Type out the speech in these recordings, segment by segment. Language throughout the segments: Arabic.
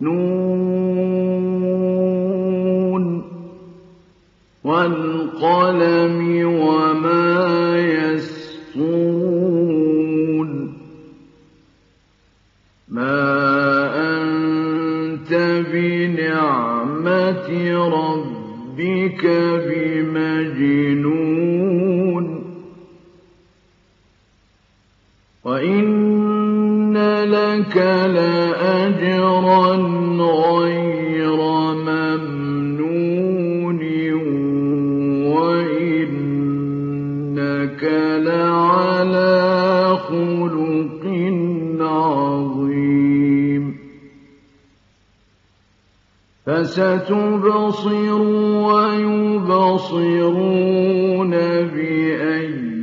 نون والقلم لك لأجرا غير ممنون وإنك لعلى خلق عظيم. فستبصر ويبصرون بأيكم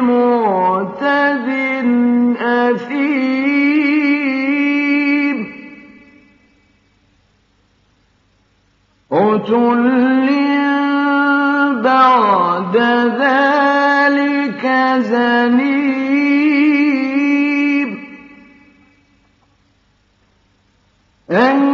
معتد أثيم. عتل بعد ذلك زنيم. أن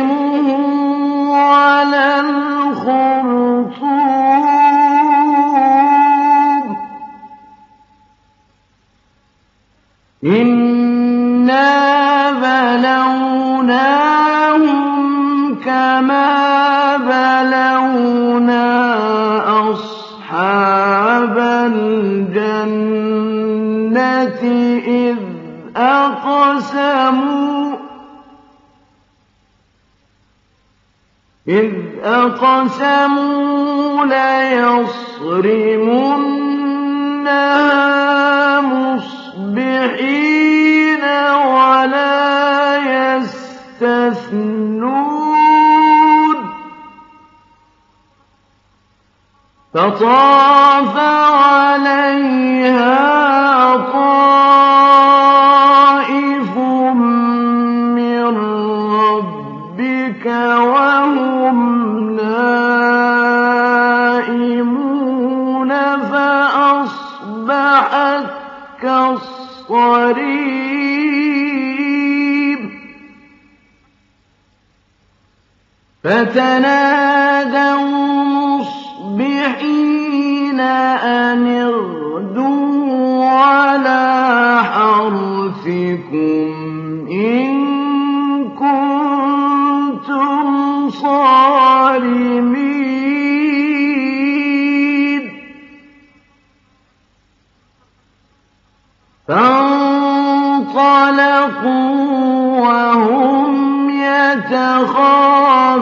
إنا بلوناهم كما بلونا أصحاب الجنة إذ أقسموا إذ أقسموا ليصرمنها مصبحين ولا يستثنون فطاف عليها طائف من ربك وهم نائمون كالصريم فتنادوا مصبحين أن اغدوا على حرثكم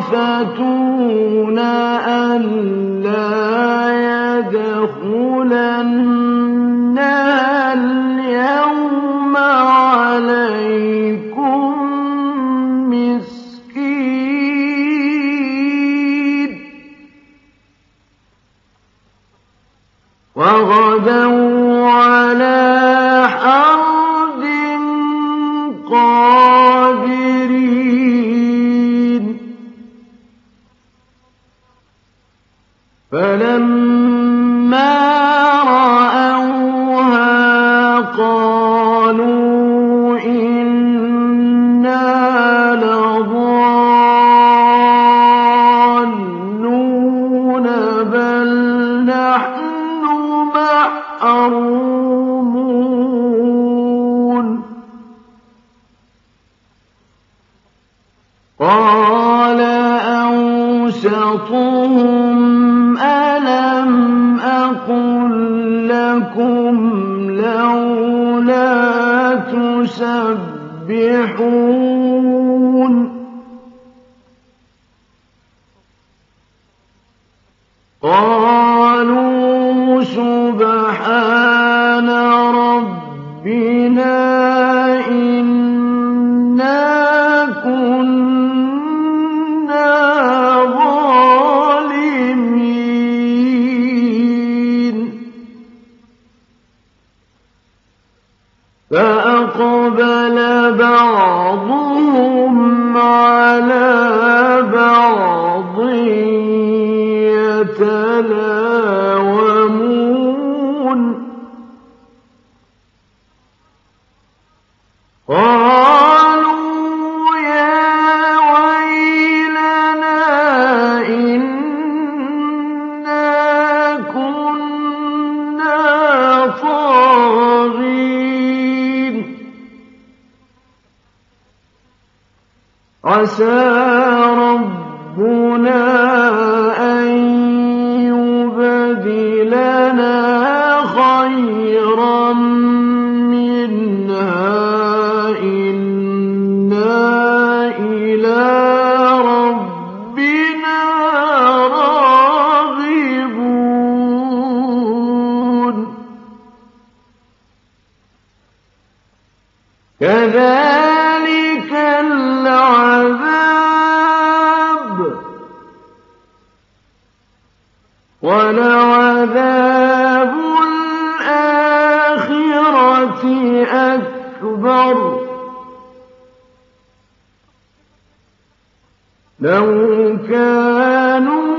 يتخافتون لكم لولا تسبحون أقبل بعضهم عسى النار لو كانوا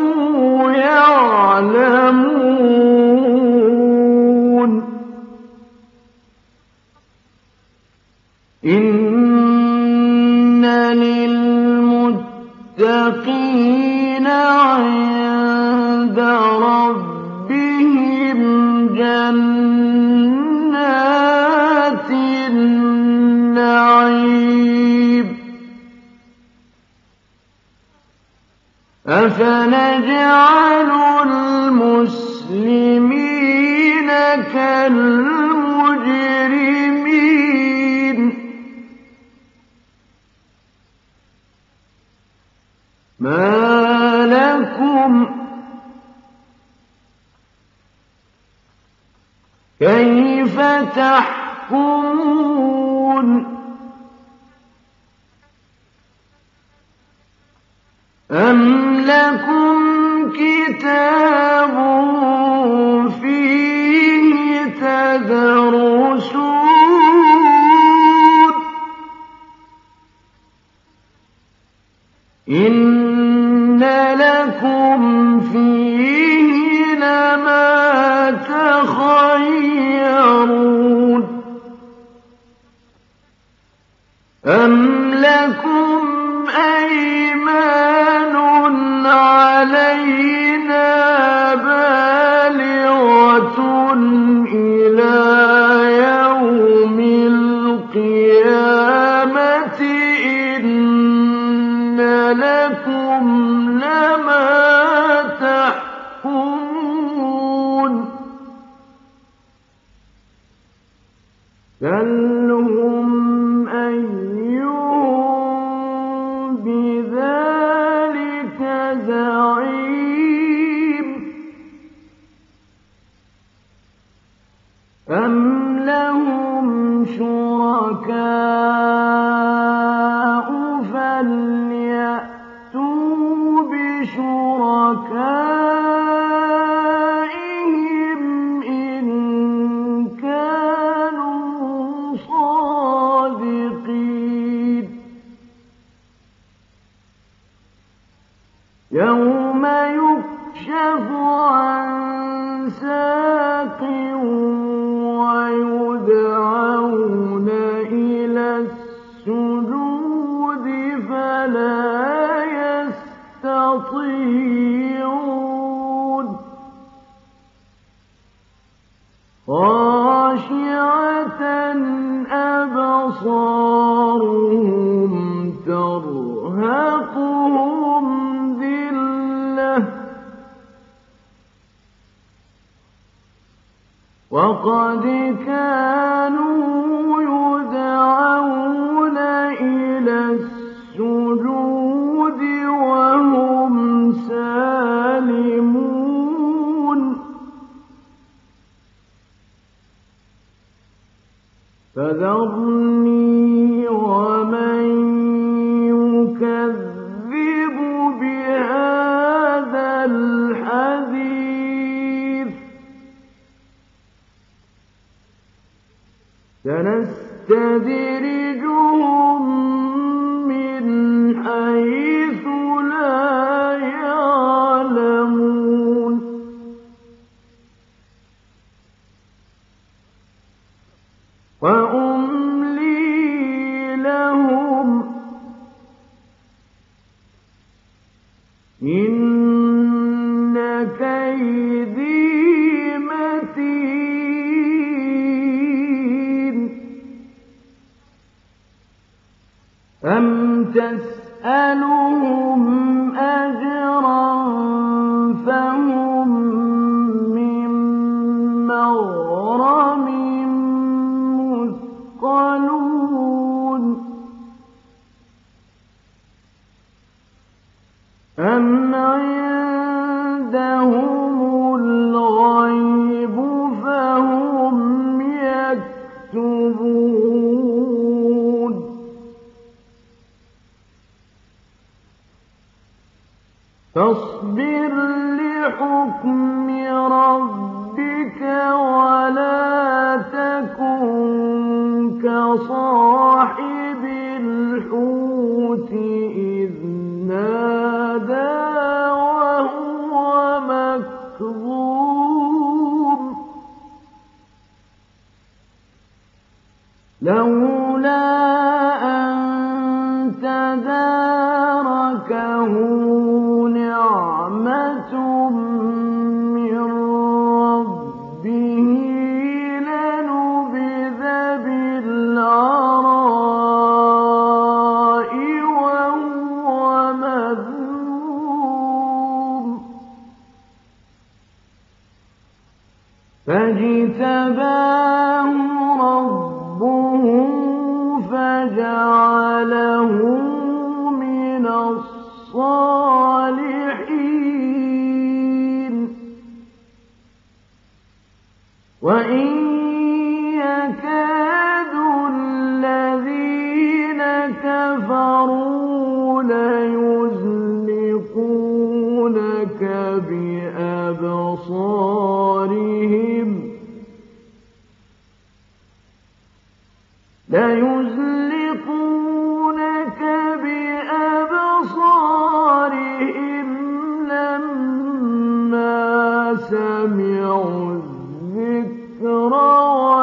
يعلمون أفنجعل المسلمين كالمجرمين. ما لكم كيف تحكمون؟ لكم كتاب فيه تدرسون. إن لكم فيه لما تخيرون. أم لكم بشركائهم إن كانوا صادقين يوم يكشف عن ساق ويدعون إلى السجود وقد سنستدرجهم تسألون تبارك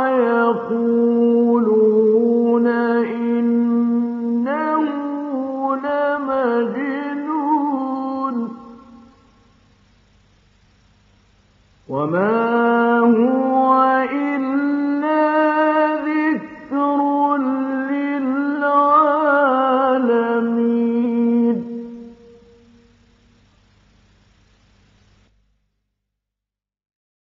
يقول